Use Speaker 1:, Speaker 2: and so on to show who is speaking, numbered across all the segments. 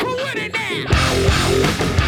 Speaker 1: Who in it now?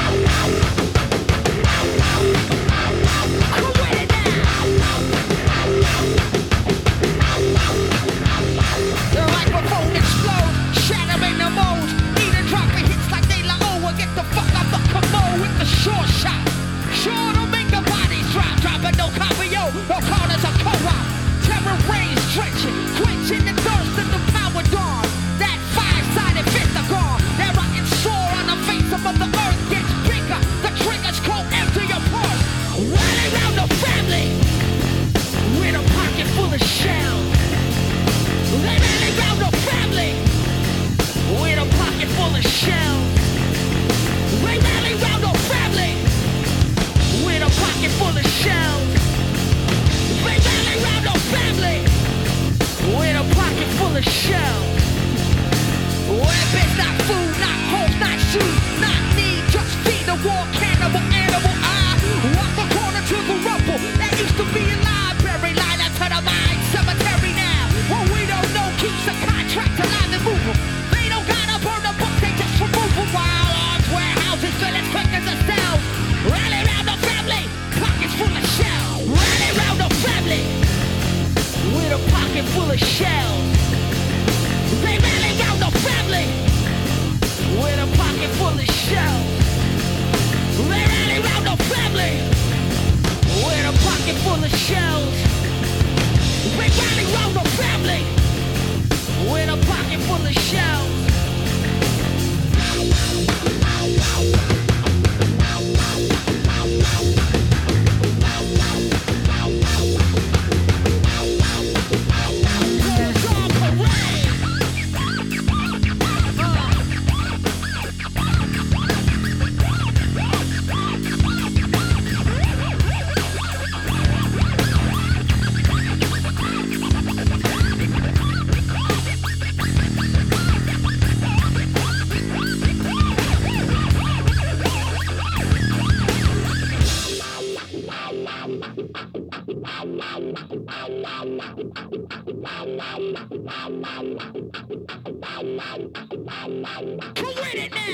Speaker 1: full of shells. They manning out the family with a pocket full of shells. They manning out the family with a pocket full of shells. They manning out the family with a pocket full of shells. Who with it now?